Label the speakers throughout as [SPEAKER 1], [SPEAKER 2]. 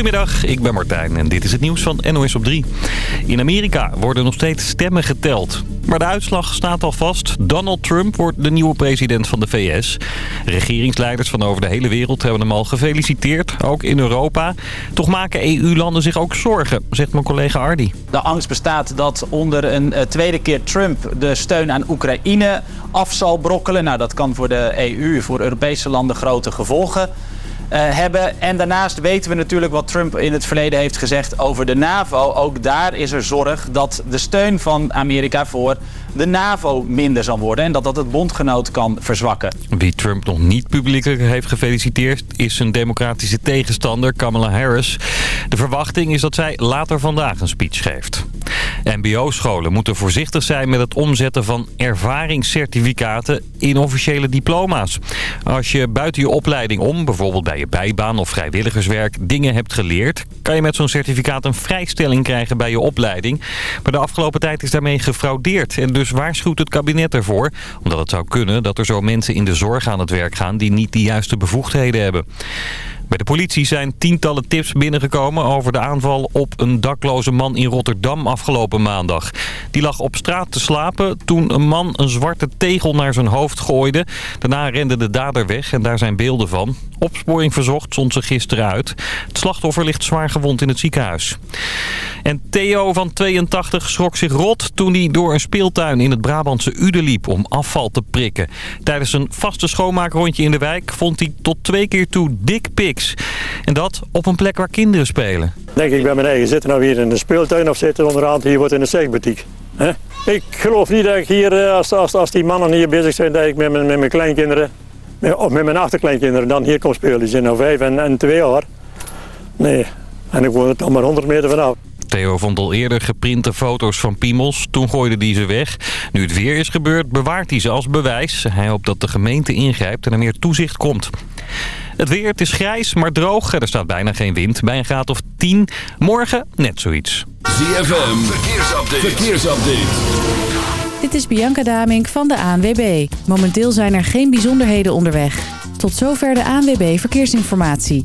[SPEAKER 1] Goedemiddag, ik ben Martijn en dit is het nieuws van NOS op 3. In Amerika worden nog steeds stemmen geteld. Maar de uitslag staat al vast. Donald Trump wordt de nieuwe president van de VS. Regeringsleiders van over de hele wereld hebben hem al gefeliciteerd, ook in Europa. Toch maken EU-landen zich ook zorgen, zegt mijn collega Ardi.
[SPEAKER 2] De angst bestaat dat onder een uh, tweede keer Trump de steun aan Oekraïne af zal brokkelen. Nou, dat kan voor de EU, voor Europese landen grote gevolgen hebben. En daarnaast weten we natuurlijk wat Trump in het verleden heeft gezegd over de NAVO. Ook daar is er zorg dat de steun van Amerika voor de NAVO minder zal worden en dat dat het bondgenoot kan verzwakken.
[SPEAKER 1] Wie Trump nog niet publiekelijk heeft gefeliciteerd is zijn democratische tegenstander Kamala Harris. De verwachting is dat zij later vandaag een speech geeft. MBO-scholen moeten voorzichtig zijn met het omzetten van ervaringscertificaten in officiële diploma's. Als je buiten je opleiding om, bijvoorbeeld bij je bijbaan of vrijwilligerswerk, dingen hebt geleerd, kan je met zo'n certificaat een vrijstelling krijgen bij je opleiding. Maar de afgelopen tijd is daarmee gefraudeerd en dus waarschuwt het kabinet ervoor, omdat het zou kunnen dat er zo mensen in de zorg aan het werk gaan die niet de juiste bevoegdheden hebben. Bij de politie zijn tientallen tips binnengekomen over de aanval op een dakloze man in Rotterdam afgelopen maandag. Die lag op straat te slapen toen een man een zwarte tegel naar zijn hoofd gooide. Daarna rende de dader weg en daar zijn beelden van. Opsporing verzocht zond ze gisteren uit. Het slachtoffer ligt zwaar gewond in het ziekenhuis. En Theo van 82 schrok zich rot toen hij door een speeltuin in het Brabantse Ude liep om afval te prikken. Tijdens een vaste schoonmaakrondje in de wijk vond hij tot twee keer toe dik En dat op een plek waar kinderen spelen.
[SPEAKER 3] Denk ik bij mijn eigen, zitten nou hier in de speeltuin of zitten onderhand hier wordt in de seksboutique? Ik geloof niet dat ik hier, eh, als, als, als die mannen hier bezig zijn, dat ik met mijn, met mijn kleinkinderen, of met mijn achterkleinkinderen, dan hier kom spelen. Die zijn nou vijf en, en twee jaar. Nee, en ik woon er dan maar 100 meter vanaf.
[SPEAKER 1] Theo vond al eerder geprinte foto's van piemels. Toen gooide hij ze weg. Nu het weer is gebeurd, bewaart hij ze als bewijs. Hij hoopt dat de gemeente ingrijpt en er meer toezicht komt. Het weer, het is grijs, maar droog. Er staat bijna geen wind. Bij een graad of 10. Morgen net zoiets.
[SPEAKER 4] ZFM, verkeersupdate. verkeersupdate.
[SPEAKER 5] Dit is Bianca Damink van de ANWB. Momenteel zijn er geen bijzonderheden onderweg. Tot zover de ANWB Verkeersinformatie.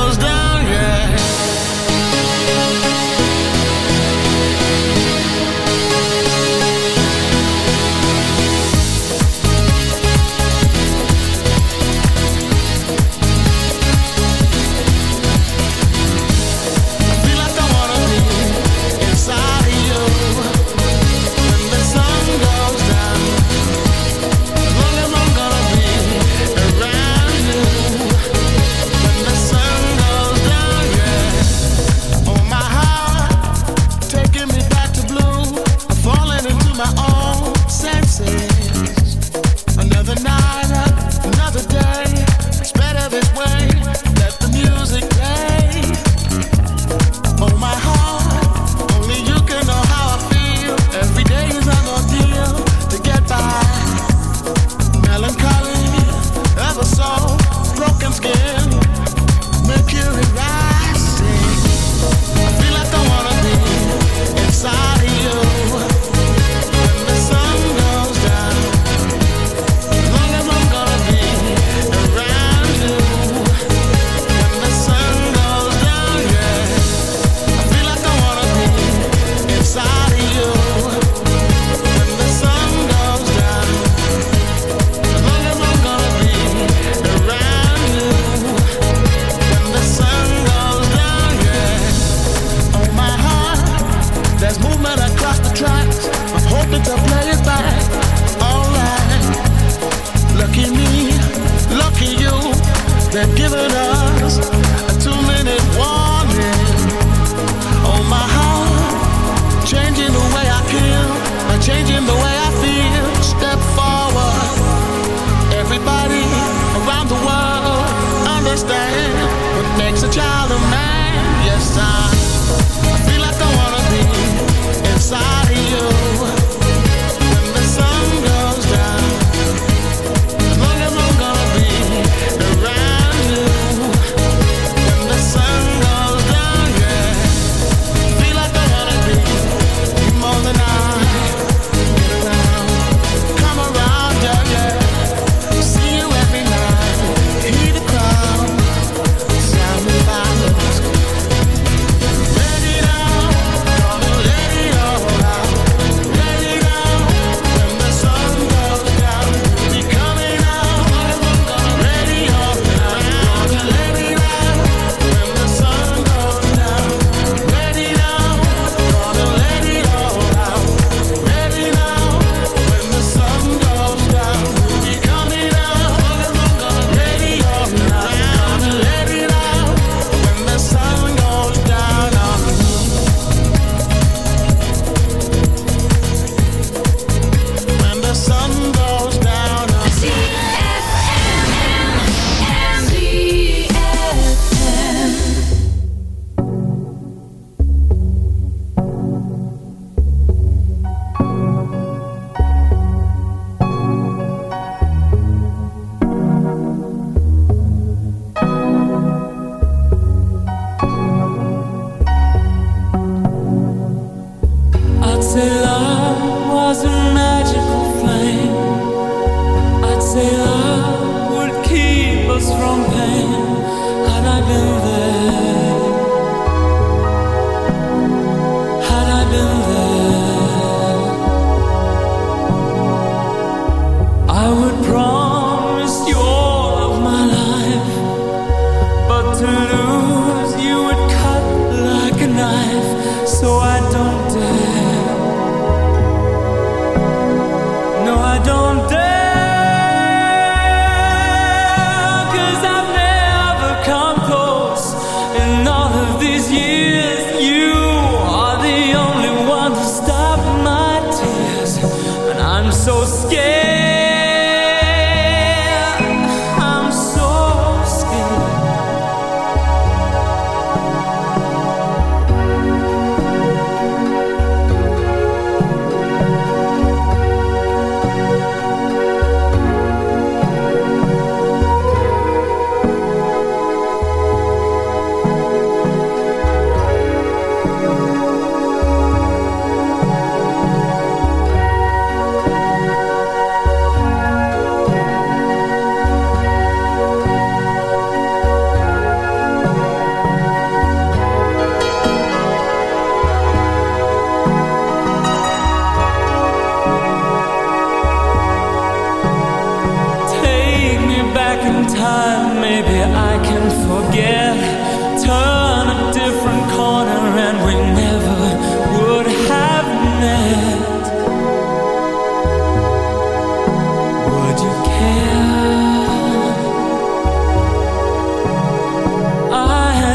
[SPEAKER 6] give it.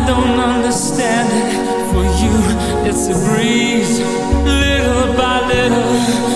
[SPEAKER 6] don't understand it. For you, it's a breeze, little by little.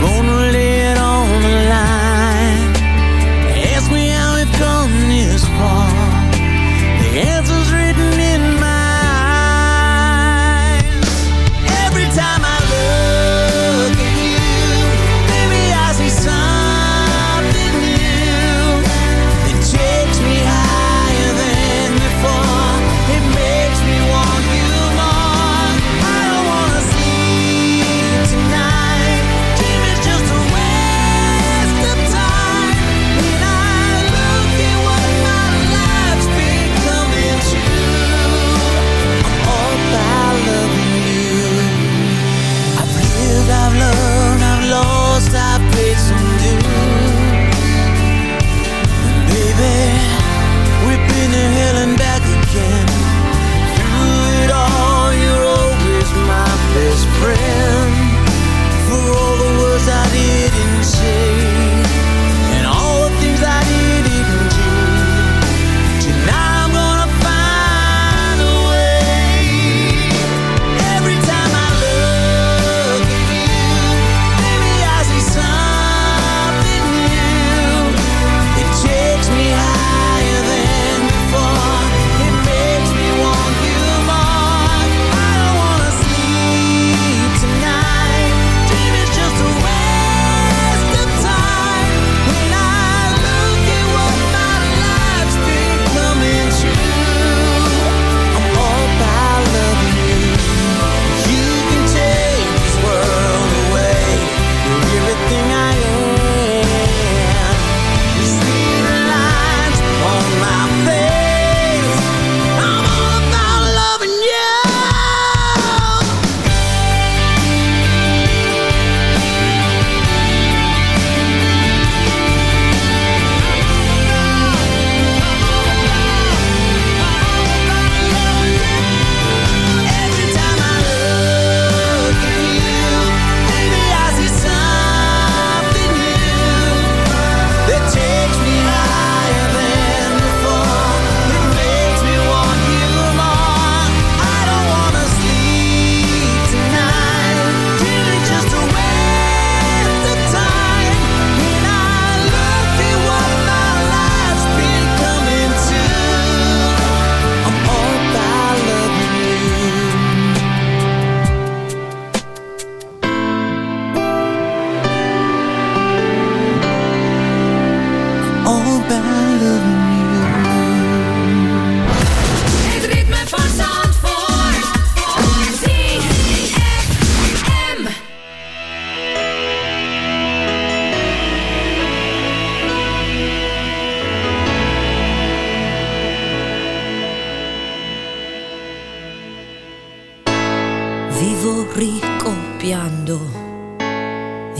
[SPEAKER 7] gonna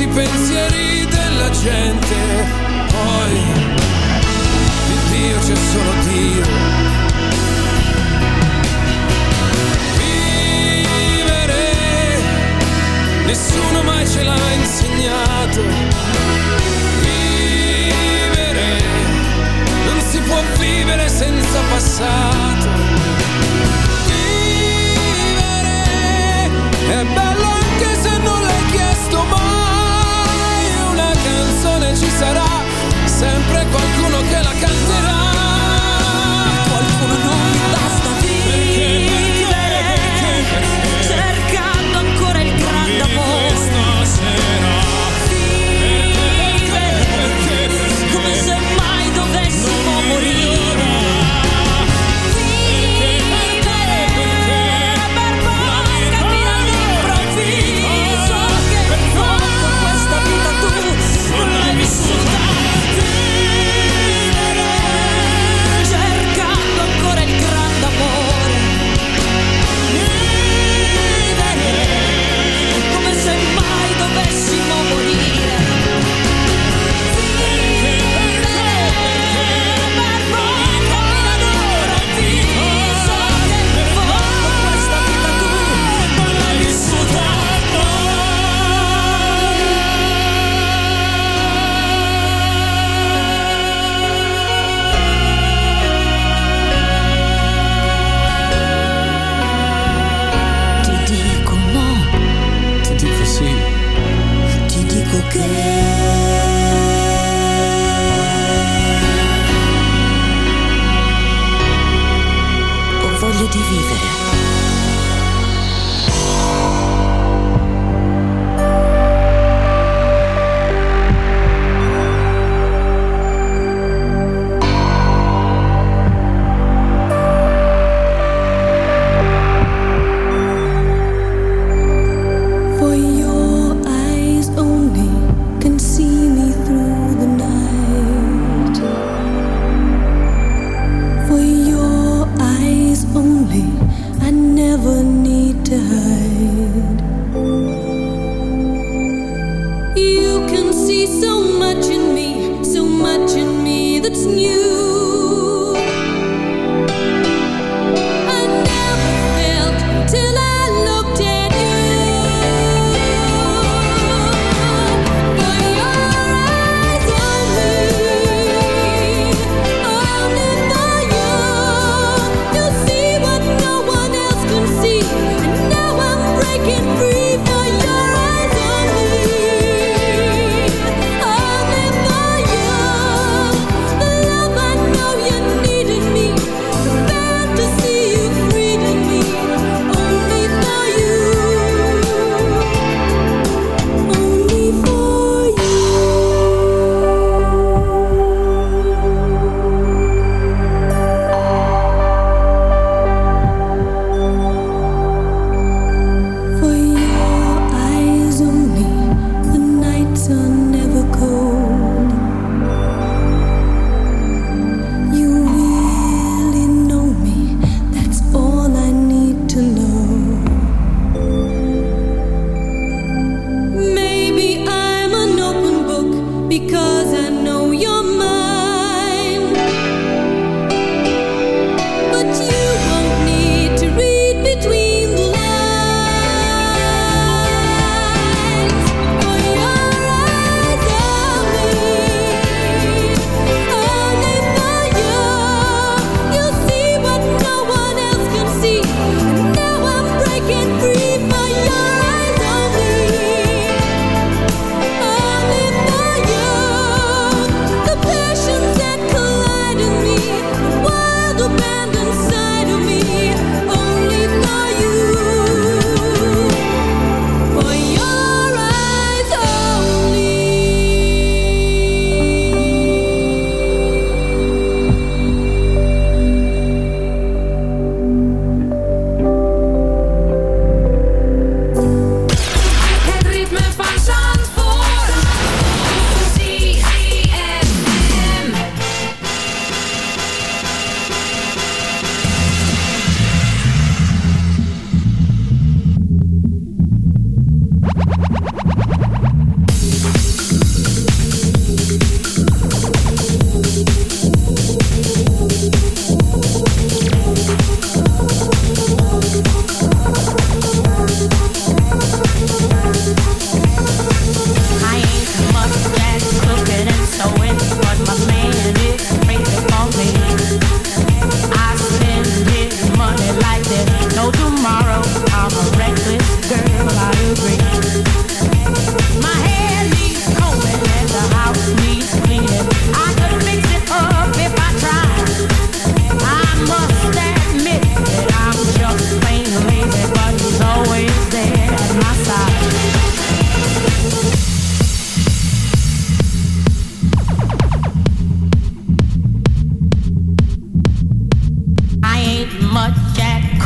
[SPEAKER 8] Pensi i pensieri della gente, poi di Dio c'è solo Dio. Vivere, nessuno mai ce l'ha insegnato. Vivere, non si può vivere senza passato. Sempre qualcuno che la canterà.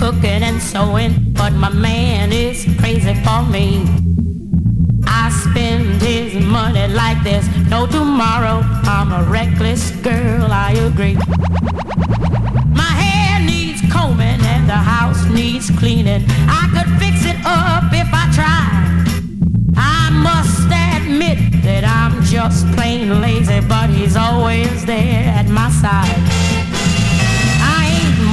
[SPEAKER 9] Cooking and sewing, but my man is crazy for me. I spend his money like there's no tomorrow. I'm a reckless girl, I agree. My hair needs combing and the house needs cleaning. I could fix it up if I tried. I must admit that I'm just plain lazy, but he's always there at my side.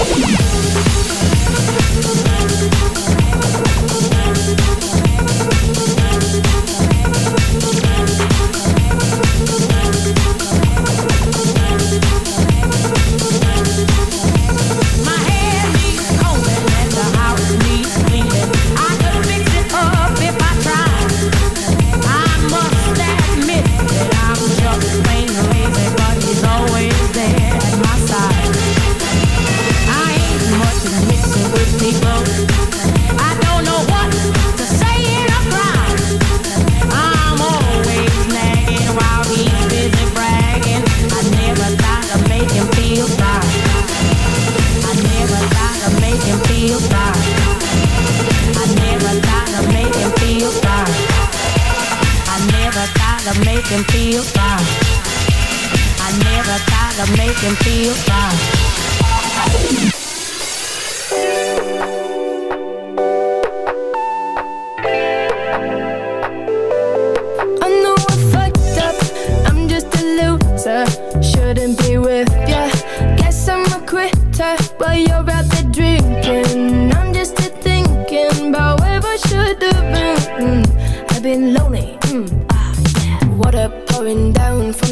[SPEAKER 9] Thank you. To make him feel proud. I never try to make him feel proud.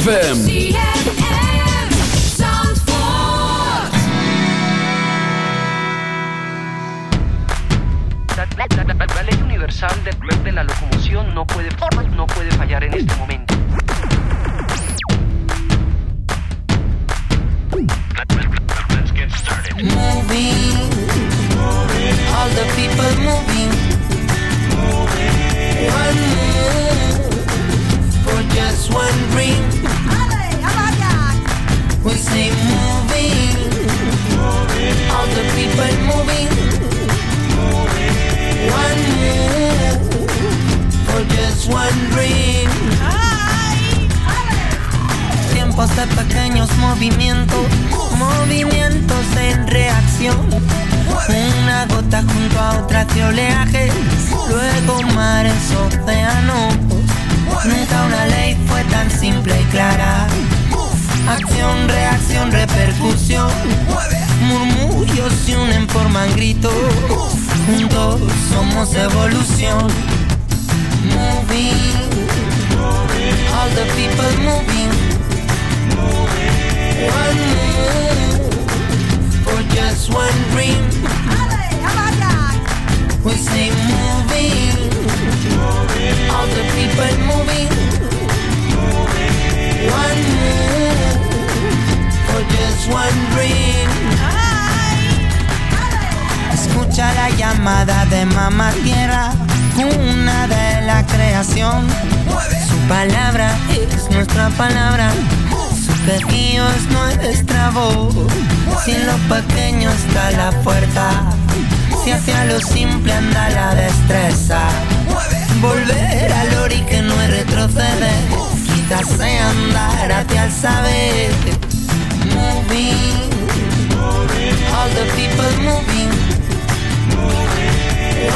[SPEAKER 4] ZFM.
[SPEAKER 10] La, ley universal de, de la locomoción no puede, no puede fallar en este momento.
[SPEAKER 11] Si hacia lo simple anda la destreza. Volver al ori que no es retroceder, quizás andar hacia el saber. Moving, all the people moving.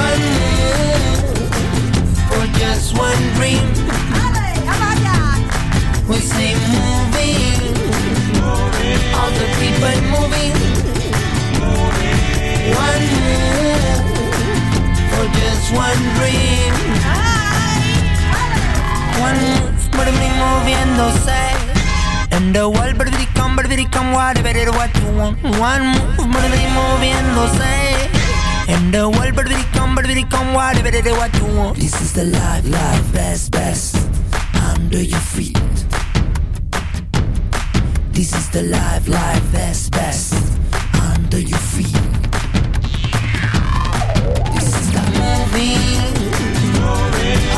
[SPEAKER 11] One move for just one dream. We say moving, all the people moving. One for just one dream. One move, but me moviéndose. And the world, but it come, but it come, whatever it what you want. One move, but me moviéndose. And the world, but it come, but it come, whatever it what you want.
[SPEAKER 12] This is the life, life, best, best. Under your feet. This is the life, life, best, best. Under your feet. Moving.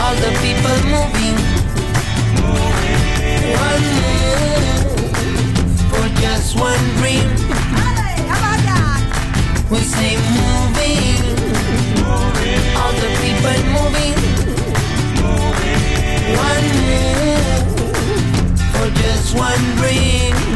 [SPEAKER 12] All the people moving. One move for just one dream. We say moving. All the people moving. One move for just one dream.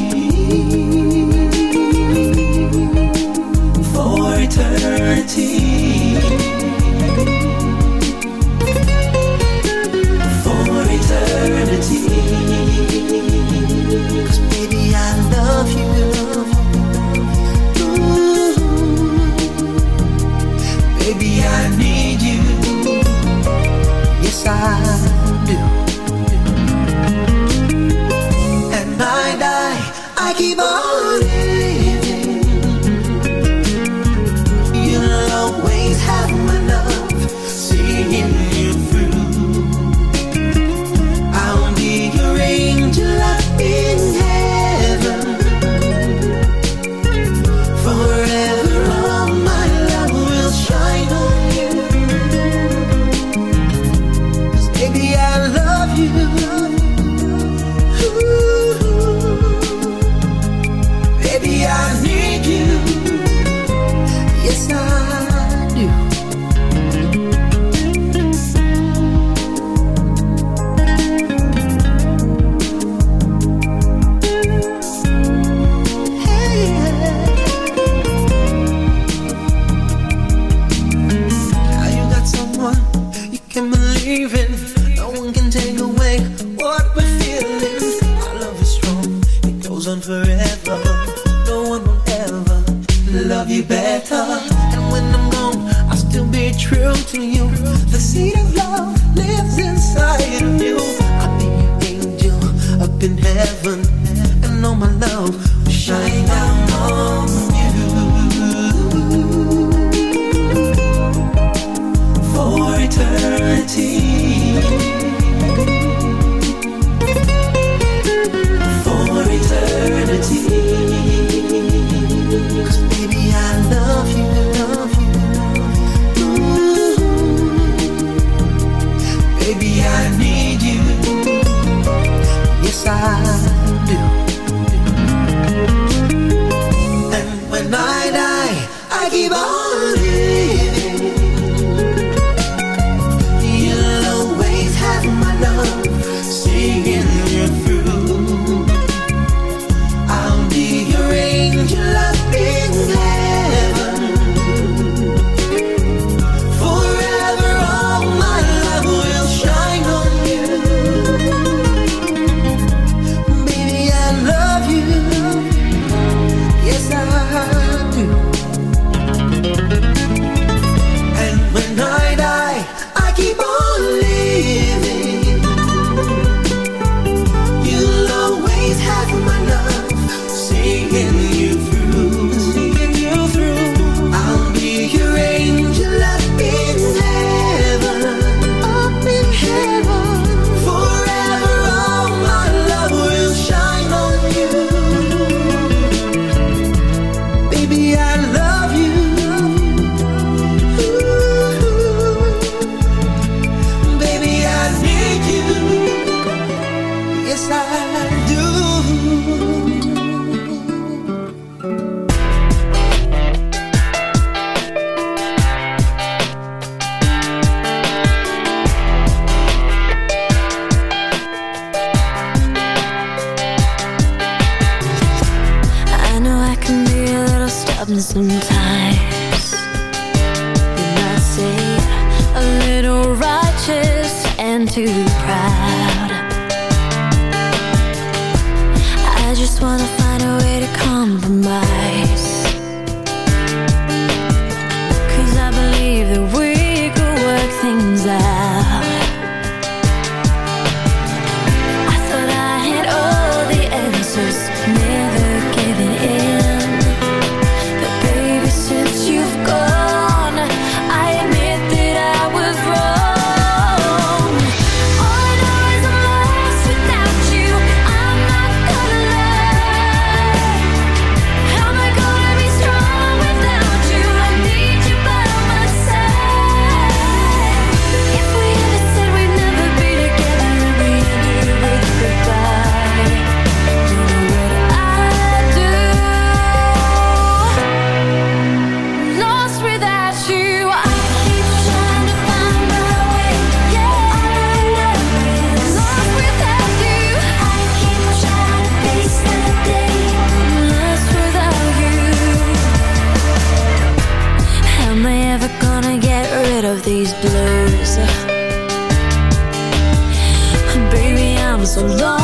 [SPEAKER 12] Eternity. Better. And when I'm gone, I'll still be true to you. The seed of love lives inside of you. I'll be your angel up in heaven, and all my love will shine down on you. For eternity.
[SPEAKER 13] so long.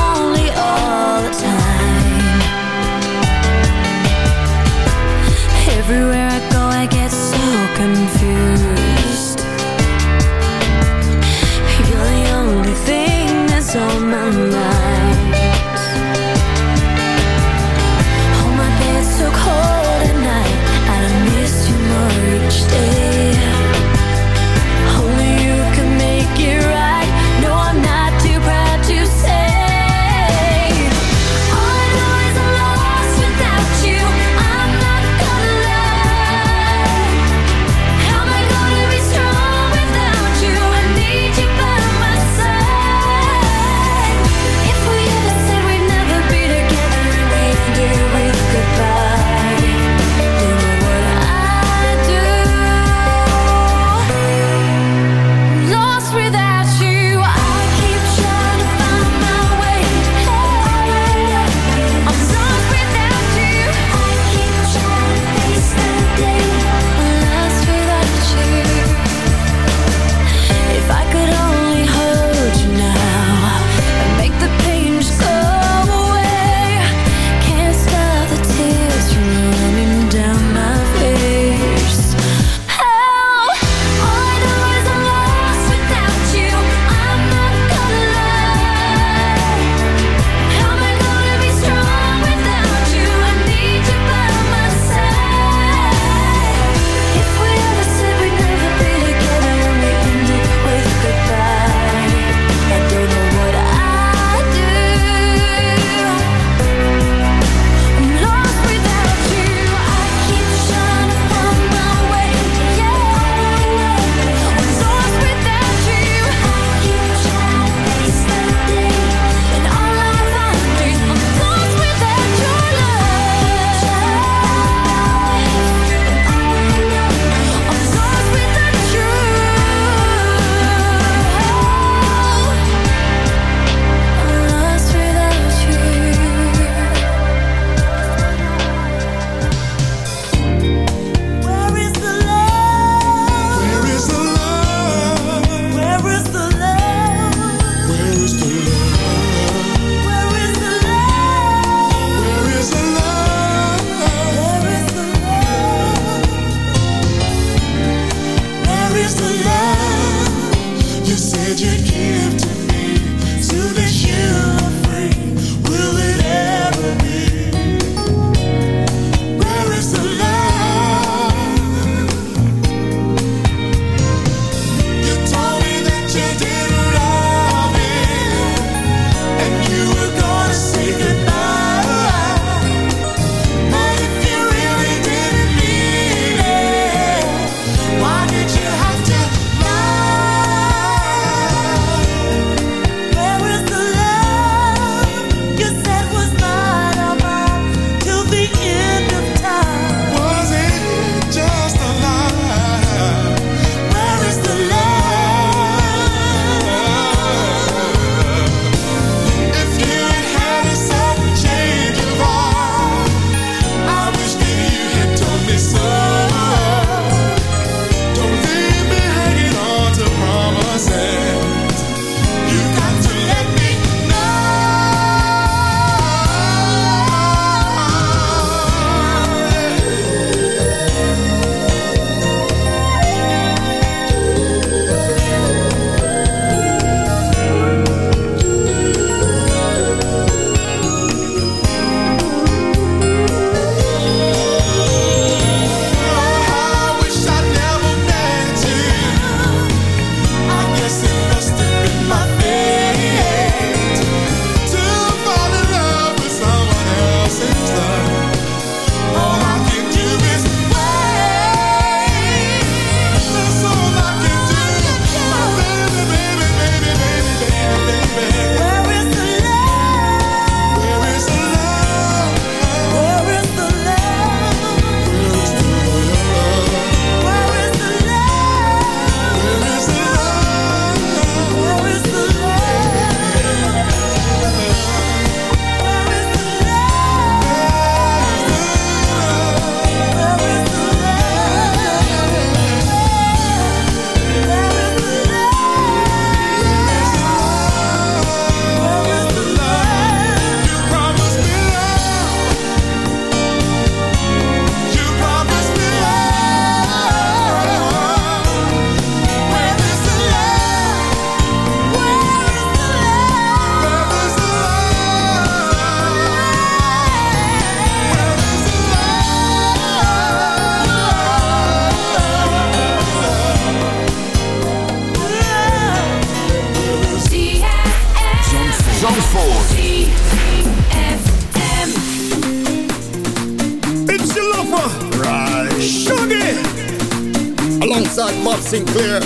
[SPEAKER 14] Bob Sinclar,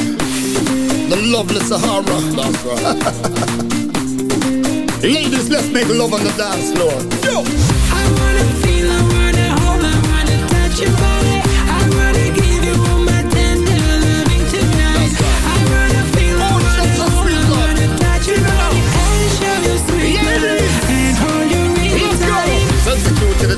[SPEAKER 14] the lovely Sahara. Ladies, let's make love on the dance floor. Yo!
[SPEAKER 15] I wanna feel, I wanna hold, I wanna touch your body.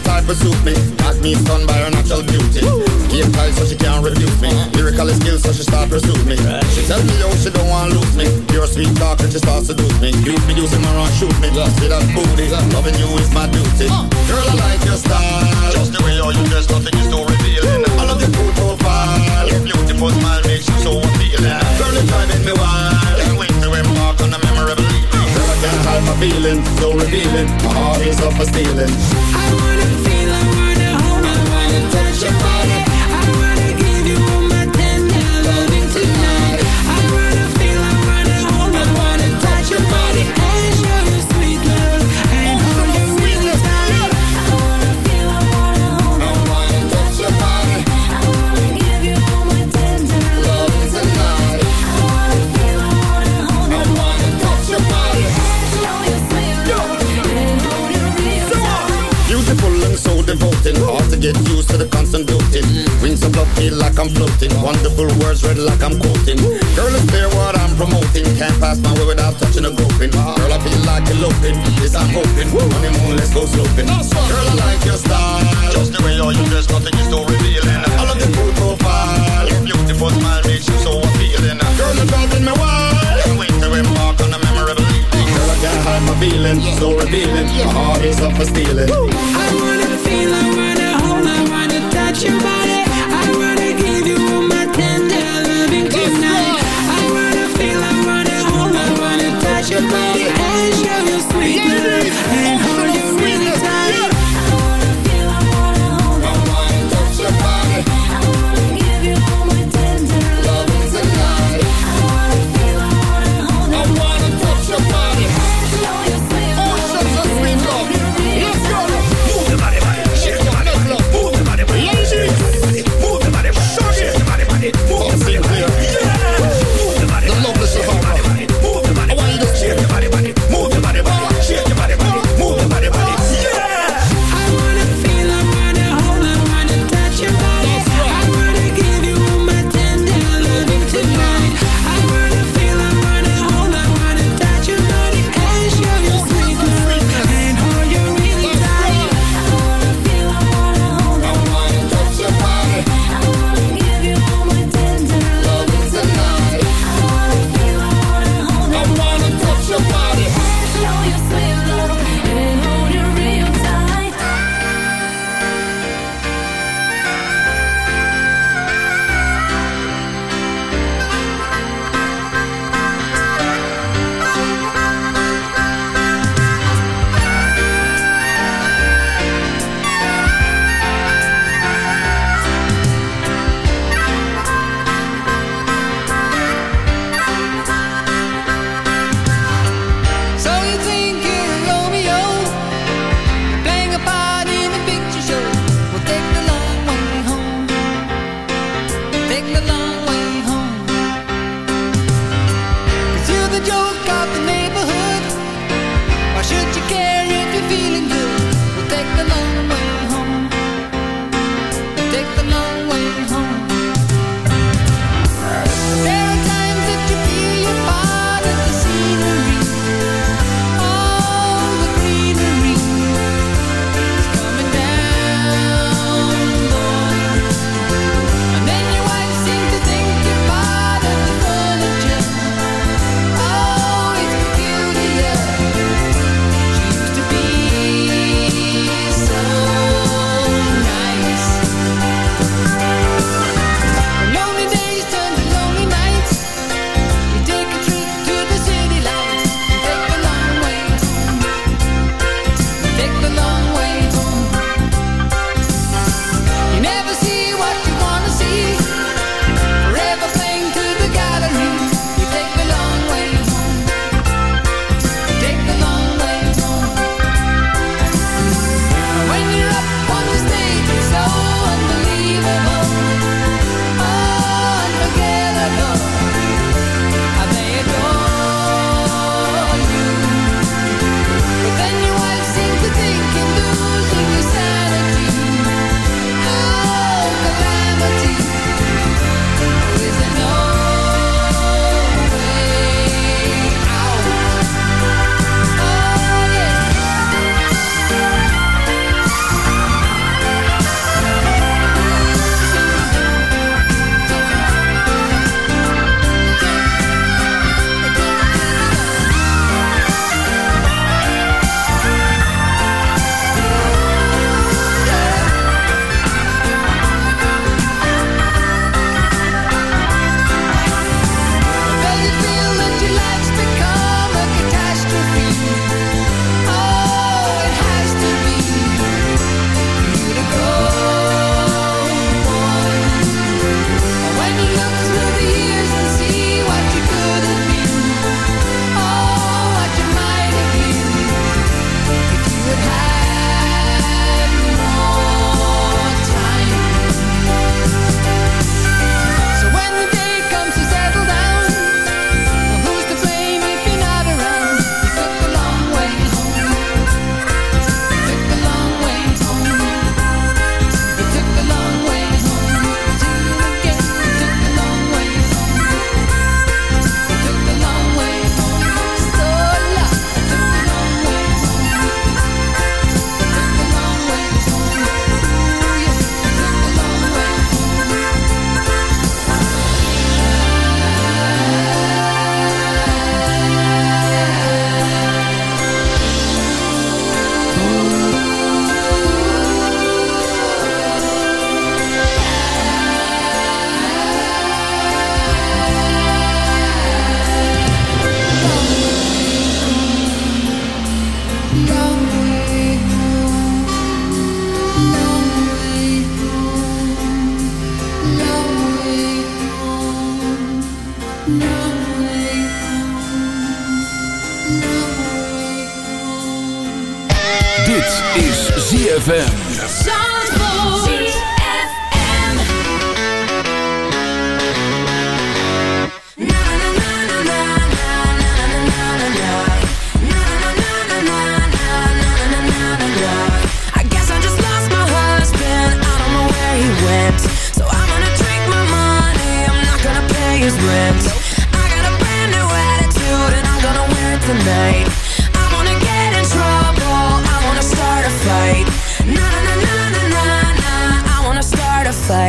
[SPEAKER 14] Type of suit me. Got me stunned by her natural beauty. Game tight so she can't refuse me. Lyrical skills so she start pursue me. She tell me yo she don't want lose me. Pure sweet talk and she start seduce me. You be using my run shoot me. See that booty. Loving you is my duty. Girl I like your style. Just the way you you dress nothing is so revealing. I love your cool profile. Your beautiful smile makes you so appealing. Girl it's driving me wild. Can't wait to embark on a memorable evening. Girl I can't hide my feelings. So revealing. My heart is up for stealing.
[SPEAKER 15] I wanna feel, I wanna hold, I wanna touch your body.
[SPEAKER 14] Wings of feel like I'm floating. Wonderful words read like I'm quoting. Girl, it's clear what I'm promoting. Can't pass my way without touching a groping. Girl, I feel like eloping. Yes, I'm hoping. Honeymoon, let's go sloping. Girl, I like your style. Just the way you dress, nothing is so revealing. I love your cool profile. Your beautiful smile makes you so appealing. Girl, you're driving me wild. Can't wait to embark on a memorable evening. Girl, I can't hide my feelings. So revealing. My heart is up for stealing.
[SPEAKER 15] I wanna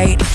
[SPEAKER 7] start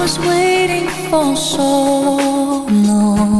[SPEAKER 16] was waiting for so long.